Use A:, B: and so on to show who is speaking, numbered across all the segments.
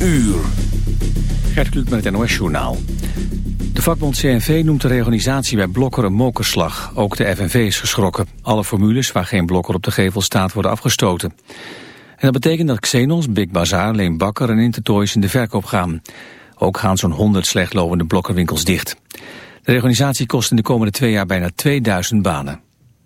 A: uur. Gert Kluk met het NOS Journaal. De vakbond CNV noemt de reorganisatie bij Blokker een mokerslag. Ook de FNV is geschrokken. Alle formules waar geen Blokker op de gevel staat worden afgestoten. En dat betekent dat Xenos, Big Bazaar, Leen Bakker en Intertoys in de verkoop gaan. Ook gaan zo'n 100 slechtlopende blokkerwinkels dicht. De reorganisatie kost in de komende twee jaar bijna 2000 banen.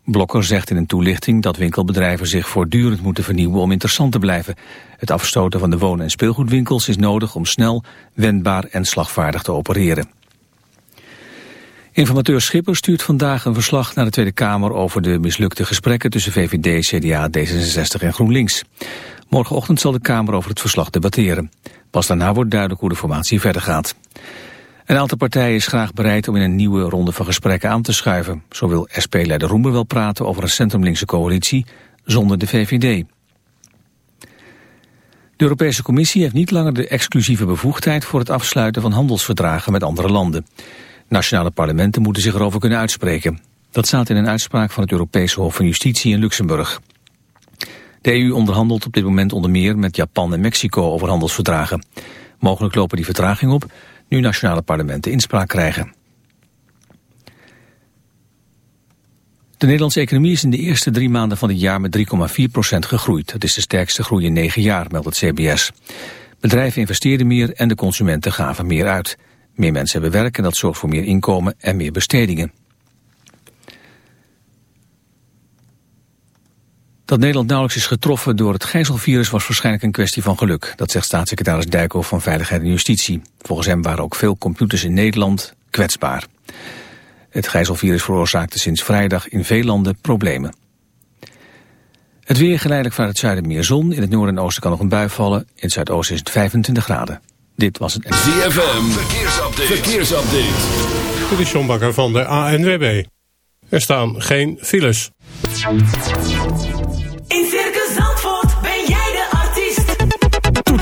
A: Blokker zegt in een toelichting dat winkelbedrijven zich voortdurend moeten vernieuwen om interessant te blijven. Het afstoten van de wonen- en speelgoedwinkels is nodig om snel, wendbaar en slagvaardig te opereren. Informateur Schipper stuurt vandaag een verslag naar de Tweede Kamer over de mislukte gesprekken tussen VVD, CDA, D66 en GroenLinks. Morgenochtend zal de Kamer over het verslag debatteren. Pas daarna wordt duidelijk hoe de formatie verder gaat. Een aantal partijen is graag bereid om in een nieuwe ronde van gesprekken aan te schuiven. Zo wil SP-leider Roemer wel praten over een centrumlinkse coalitie zonder de VVD. De Europese Commissie heeft niet langer de exclusieve bevoegdheid voor het afsluiten van handelsverdragen met andere landen. Nationale parlementen moeten zich erover kunnen uitspreken. Dat staat in een uitspraak van het Europese Hof van Justitie in Luxemburg. De EU onderhandelt op dit moment onder meer met Japan en Mexico over handelsverdragen. Mogelijk lopen die vertraging op nu nationale parlementen inspraak krijgen. De Nederlandse economie is in de eerste drie maanden van het jaar met 3,4% gegroeid. Dat is de sterkste groei in negen jaar, meldt het CBS. Bedrijven investeerden meer en de consumenten gaven meer uit. Meer mensen hebben werk en dat zorgt voor meer inkomen en meer bestedingen. Dat Nederland nauwelijks is getroffen door het gijzelvirus was waarschijnlijk een kwestie van geluk. Dat zegt staatssecretaris Dijkhoff van Veiligheid en Justitie. Volgens hem waren ook veel computers in Nederland kwetsbaar. Het gijzelvirus veroorzaakte sinds vrijdag in veel landen problemen. Het weer geleidelijk vanuit het zuiden meer zon. In het noorden en oosten kan nog een bui vallen. In het zuidoosten is het 25 graden. Dit was het...
B: ZFM, verkeersupdate. verkeersupdate.
C: Dit is John Bakker van de ANWB. Er staan geen files.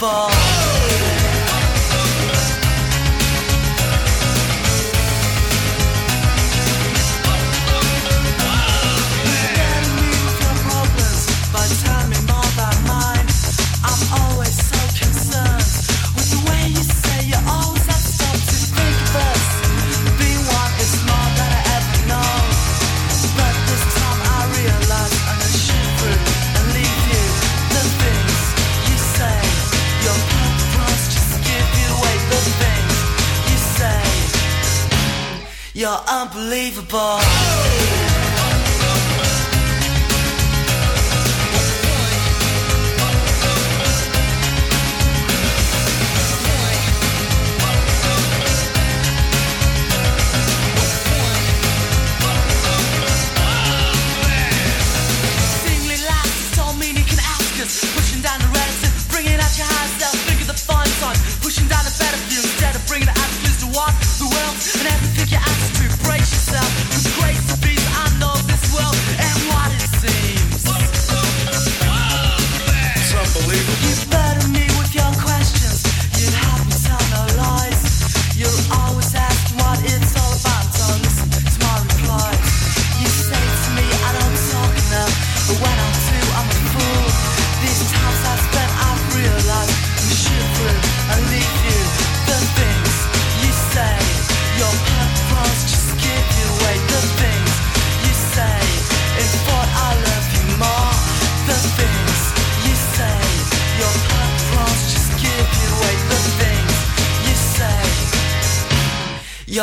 B: unbelievable. Unbelievable.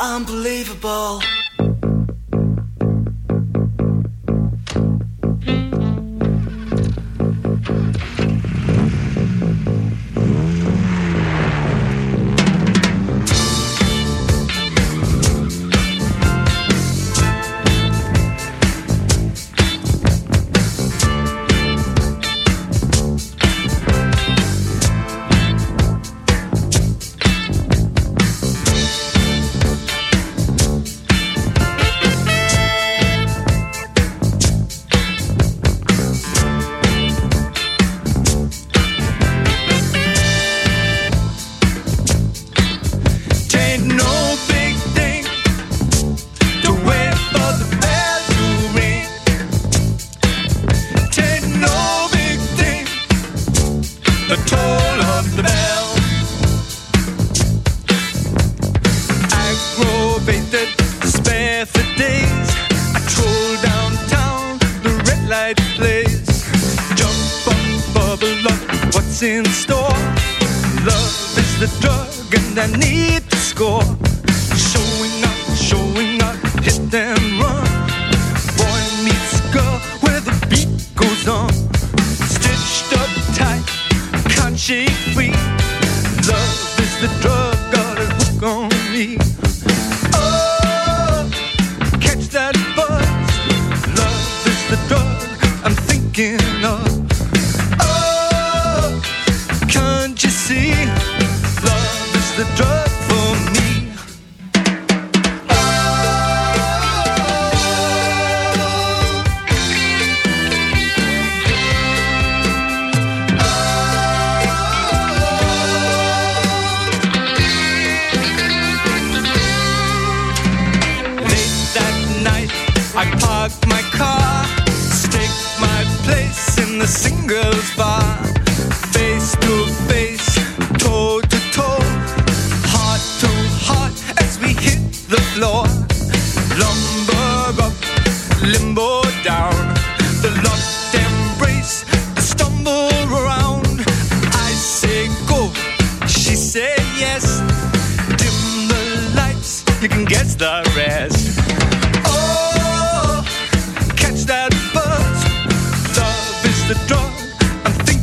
D: unbelievable.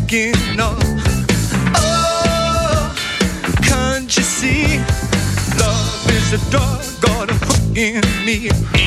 E: thinking of. Oh, can't you see? Love is a dog got a hook in me.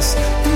B: eyes.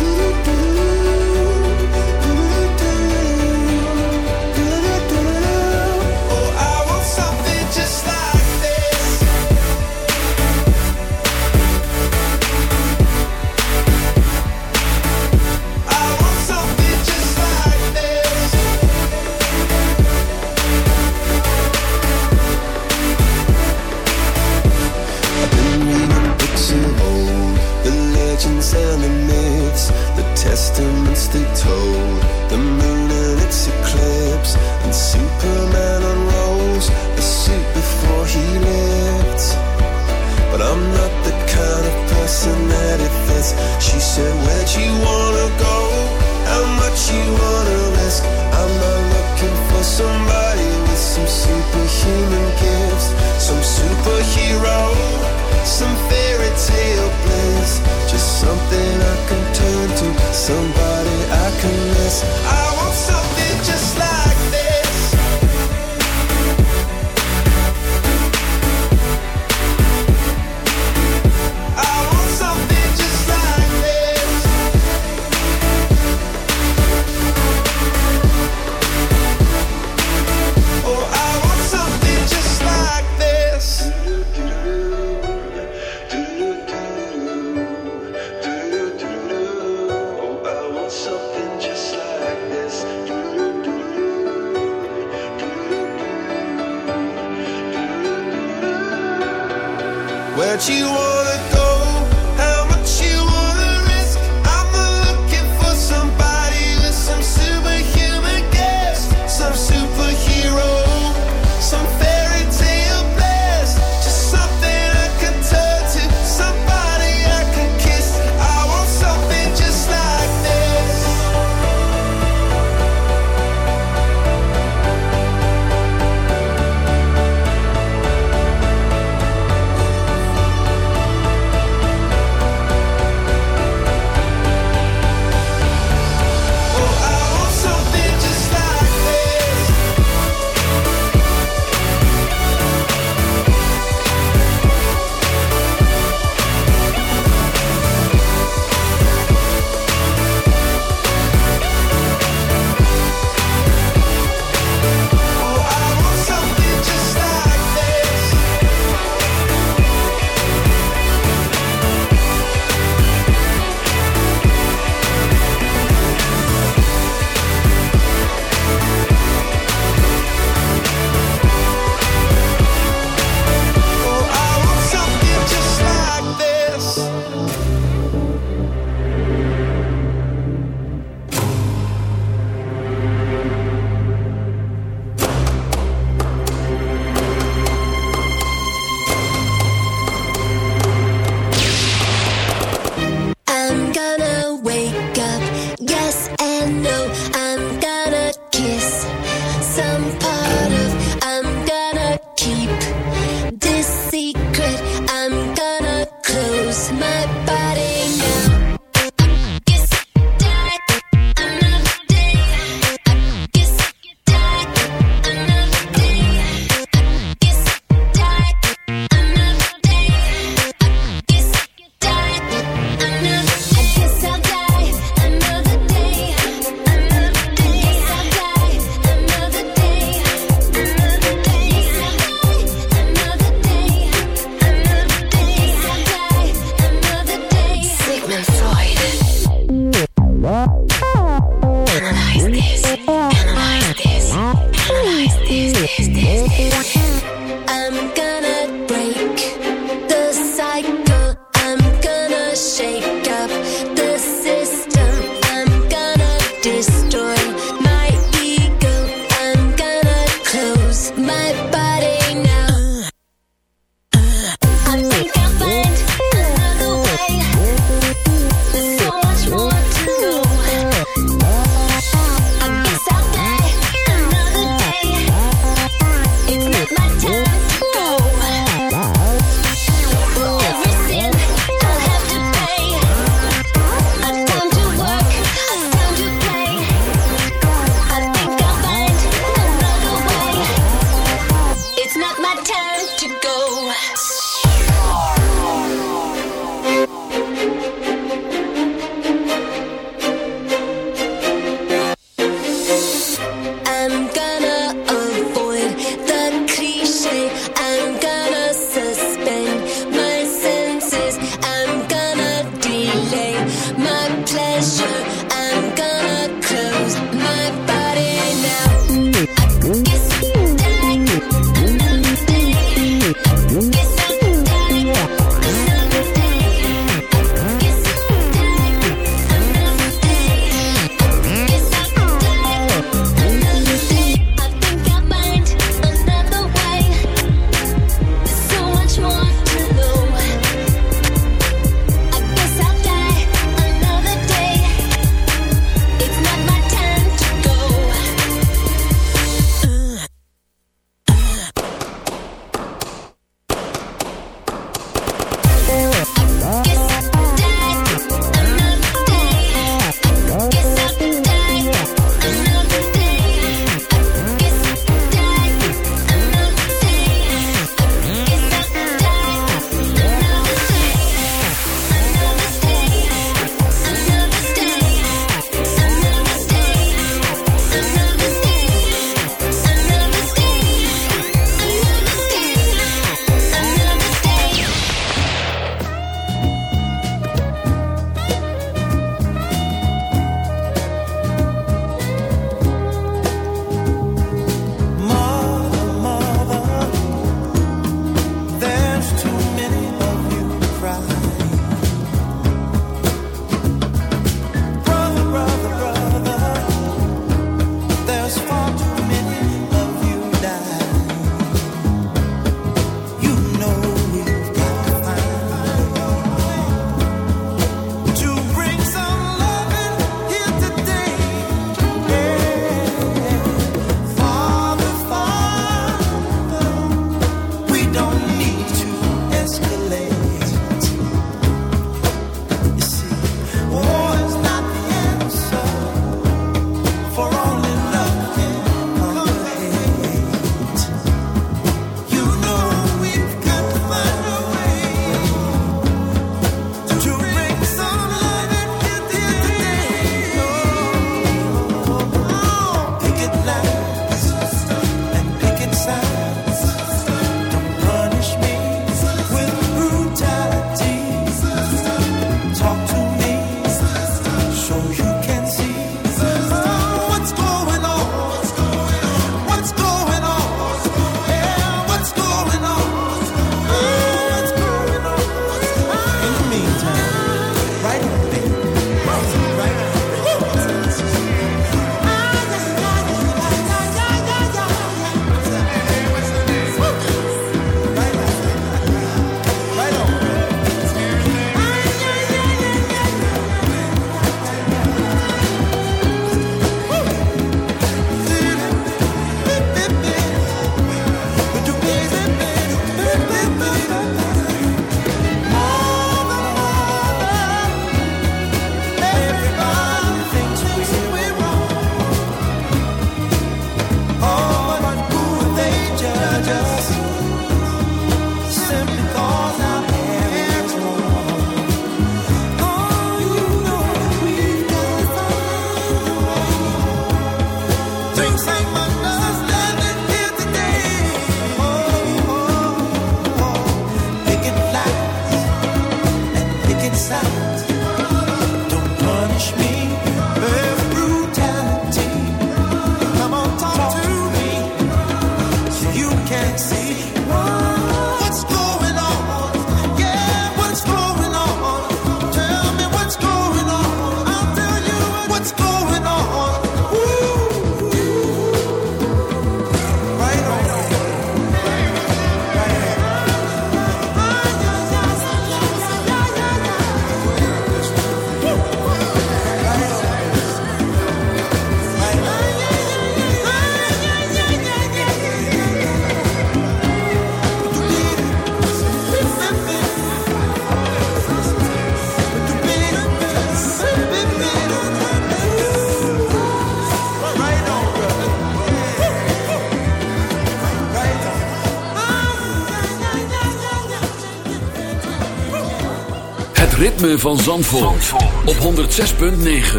B: Van Zandvoort, op 106.9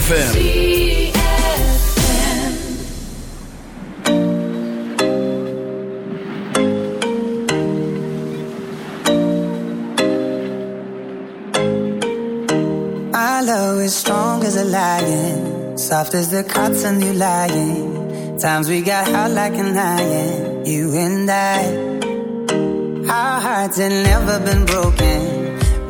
B: FM.
F: My love is strong as a lion, soft as the cotton you lying. Times we got hot like an iron, you and I. Our hearts had never been broken.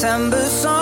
F: September song,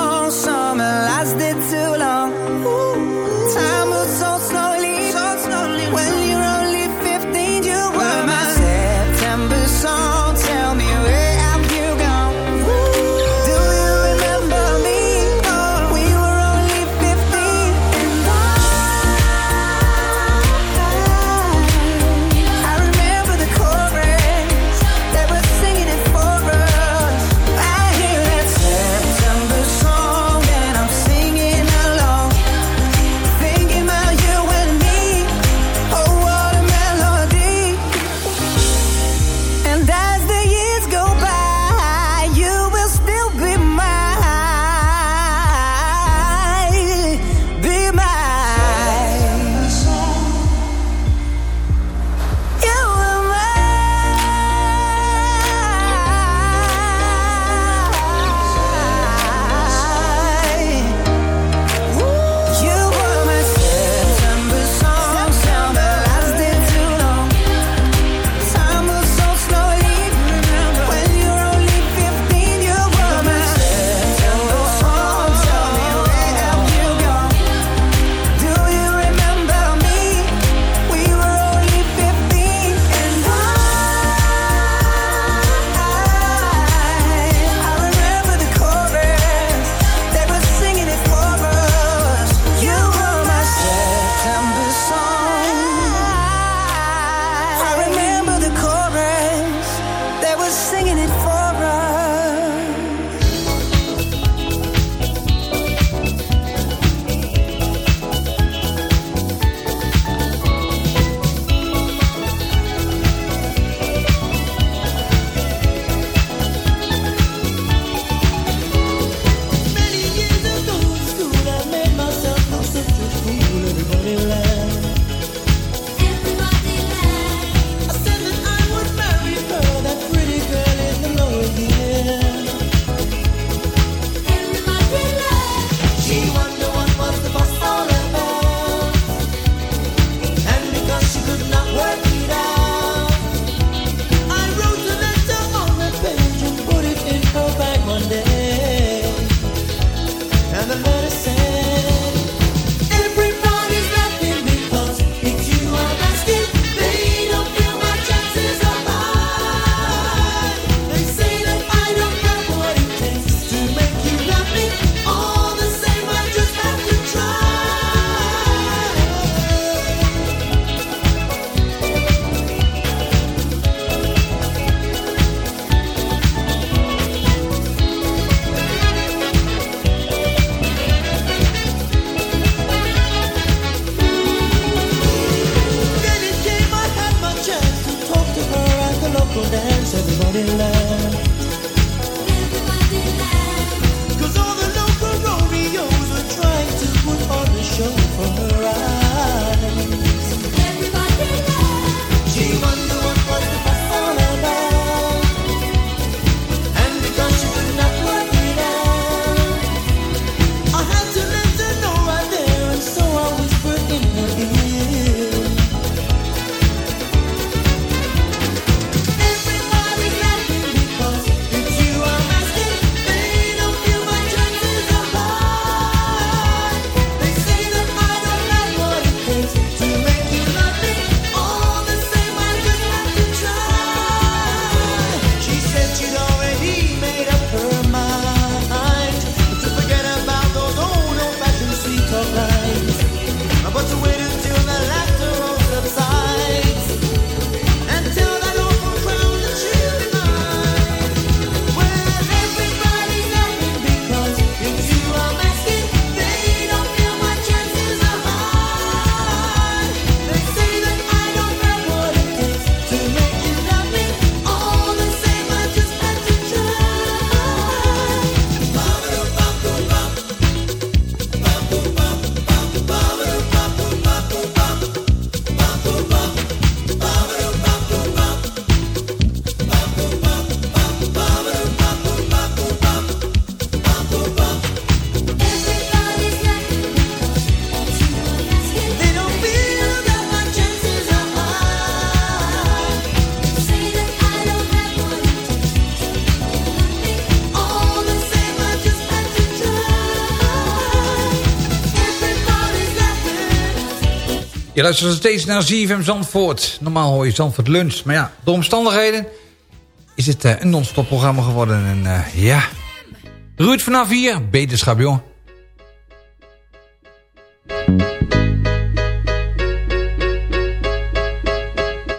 G: luistert nog steeds naar ZFM Zandvoort. Normaal hoor je Zandvoort lunch. Maar ja, door omstandigheden is het eh, een non-stop programma geworden. En eh, ja, Ruud vanaf hier, beterschap jongen.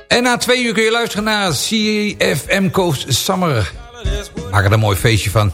G: En na twee uur kun je luisteren naar CFM Coast Summer. Maak er een mooi feestje van.